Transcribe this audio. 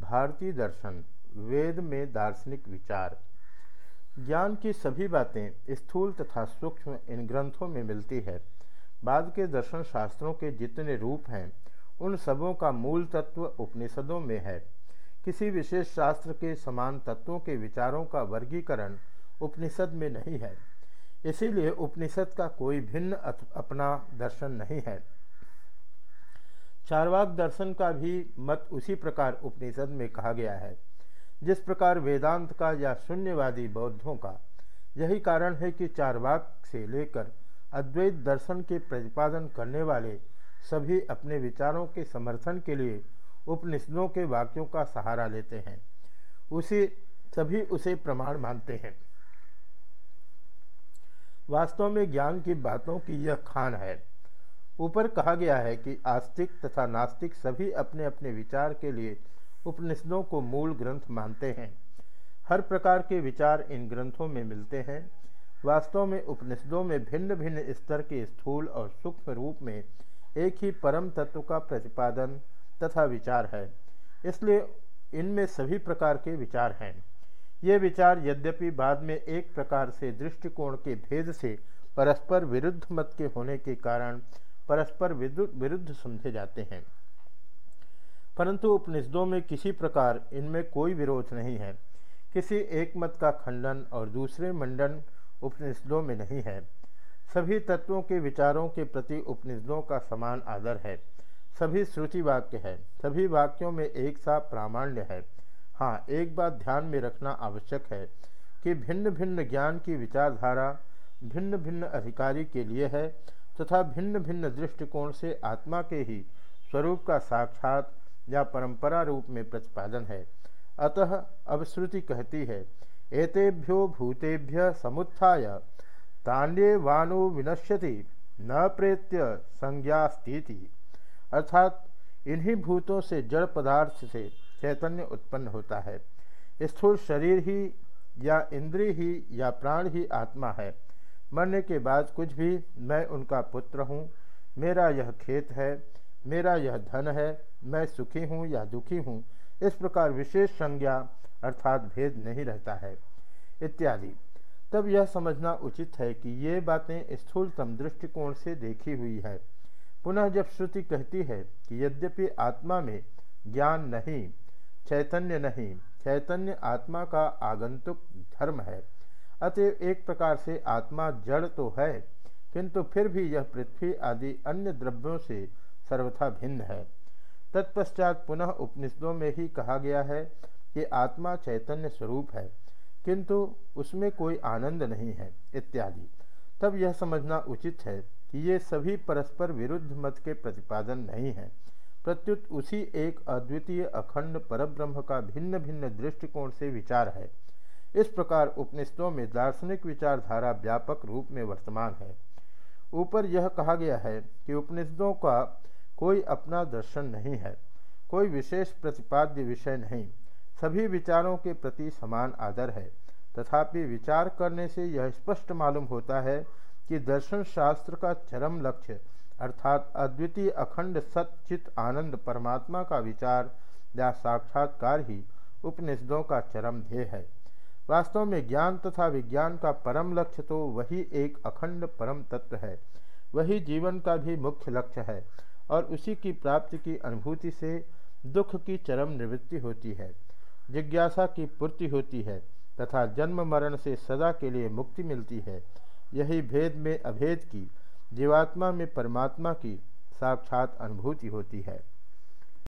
भारतीय दर्शन, वेद में दार्शनिक विचार। ज्ञान की सभी बातें स्थूल तथा सूक्ष्म इन ग्रंथों में मिलती है। बाद के दर्शन शास्त्रों के जितने रूप हैं, उन सबों का मूल तत्व उपनिषदों में है। किसी विशेष शास्त्र के समान तत्वों के विचारों का वर्गीकरण उपनिषद में नहीं है। इसीलिए उपनिषद का कोई भिन्न अपना दर्शन नहीं है। चारवाक दर्शन का भी मत उसी प्रकार उपनिषद में कहा गया है, जिस प्रकार वेदांत का या शून्यवादी बौद्धों का। यही कारण है कि चारवाक से लेकर अद्वैत दर्शन के प्रतिपादन करने वाले सभी अपने विचारों के समर्थन के लिए उपनिषदों के वाक्यों का सहारा लेते हैं। उसे, सभी उसे प्रमाण मानते हैं। वास्तव में ज्ञान की बातों की यह खान है। ऊपर कहा गया है कि आस्तिक तथा नास्तिक सभी अपने अपने विचार के लिए उपनिषदों को मूल ग्रंथ मानते हैं। हर प्रकार के विचार इन ग्रंथों में मिलते हैं। वास्तव में उपनिषदों में भिन्न भिन्न स्तर के स्थूल और सूक्ष्म रूप में एक ही परम तत्व का प्रतिपादन तथा विचार है। इसलिए इनमें सभी प्रकार के विचार हैं। ये विचार यद्यपि बाद में एक प्रकार से दृष्टिकोण के भेद से परस्पर विरुद्ध मत के होने के कारण परस्पर विरुद्ध समझे जाते हैं। परंतु उपनिषदों में किसी प्रकार इनमें कोई विरोध नहीं है। किसी एक मत का खंडन और दूसरे मंडन उपनिषदों में नहीं है। सभी तत्वों के विचारों के प्रति उपनिषदों का समान आदर है। सभी श्रुति वाक्य है। सभी वाक्यों में एक सा प्रामाण्य है। हाँ एक बात ध्यान में रखना आवश्यक है कि भिन्न भिन्न ज्ञान की विचारधारा भिन्न भिन्न अधिकारी के लिए है तथा भिन्न भिन्न दृष्टिकोण से आत्मा के ही स्वरूप का साक्षात या परंपरा रूप में प्रतिपादन है। अतः अब श्रुति कहती है, एतेभ्यो भूतेभ्य समुत्थाय, तान्ये वानु विनश्यति, न प्रेत्य संज्ञास्ती अर्थात इन्हीं भूतों से जड़ पदार्थ से चैतन्य उत्पन्न होता है। स्थूल शरीर ही या इंद्रिय ही या प्राण ही आत्मा है। मरने के बाद कुछ भी मैं उनका पुत्र हूँ। मेरा यह खेत है, मेरा यह धन है, मैं सुखी हूँ या दुखी हूँ। इस प्रकार विशेष संज्ञा अर्थात भेद नहीं रहता है। इत्यादि। तब यह समझना उचित है कि ये बातें स्थूलतम दृष्टिकोण से देखी हुई है। पुनः जब श्रुति कहती है कि यद्यपि आत्मा में ज्ञान नहीं, चैतन्य नहीं, चैतन्य आत्मा का आगंतुक धर्म है अतः एक प्रकार से आत्मा जड़ तो है, किंतु फिर भी यह पृथ्वी आदि अन्य द्रव्यों से सर्वथा भिन्न है। तत्पश्चात पुनः उपनिषदों में ही कहा गया है कि आत्मा चैतन्य स्वरूप है, किंतु उसमें कोई आनंद नहीं है, इत्यादि। तब यह समझना उचित है कि ये सभी परस्पर विरुद्ध मत के प्रतिपादन नहीं है। प्रत्युत उसी एक अद्वितीय अखंड परब्रह्म का भिन्न भिन्न दृष्टिकोण से विचार है। इस प्रकार उपनिषदों में दार्शनिक विचारधारा व्यापक रूप में वर्तमान है। ऊपर यह कहा गया है कि उपनिषदों का कोई अपना दर्शन नहीं है, कोई विशेष प्रतिपाद्य विषय नहीं। सभी विचारों के प्रति समान आदर है। तथापि विचार करने से यह स्पष्ट मालूम होता है कि दर्शन शास्त्र का चरम लक्ष्य, अर्थात अद्वितीय अखंड सचित आनंद परमात्मा का विचार या साक्षात्कार ही उपनिषदों का चरम ध्येय है। वास्तव में ज्ञान तथा विज्ञान का परम लक्ष्य तो वही एक अखंड परम तत्व है। वही जीवन का भी मुख्य लक्ष्य है और उसी की प्राप्ति की अनुभूति से दुख की चरम निवृत्ति होती है, जिज्ञासा की पूर्ति होती है तथा जन्म मरण से सदा के लिए मुक्ति मिलती है। यही भेद में अभेद की, जीवात्मा में परमात्मा की साक्षात अनुभूति होती है।